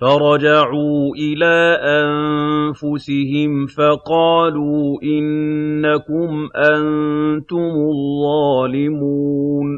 فَرَجَعُوا إِلَىٰ أَنفُسِهِمْ فَقَالُوا إِنَّكُمْ أَنتُمُ الظَّالِمُونَ.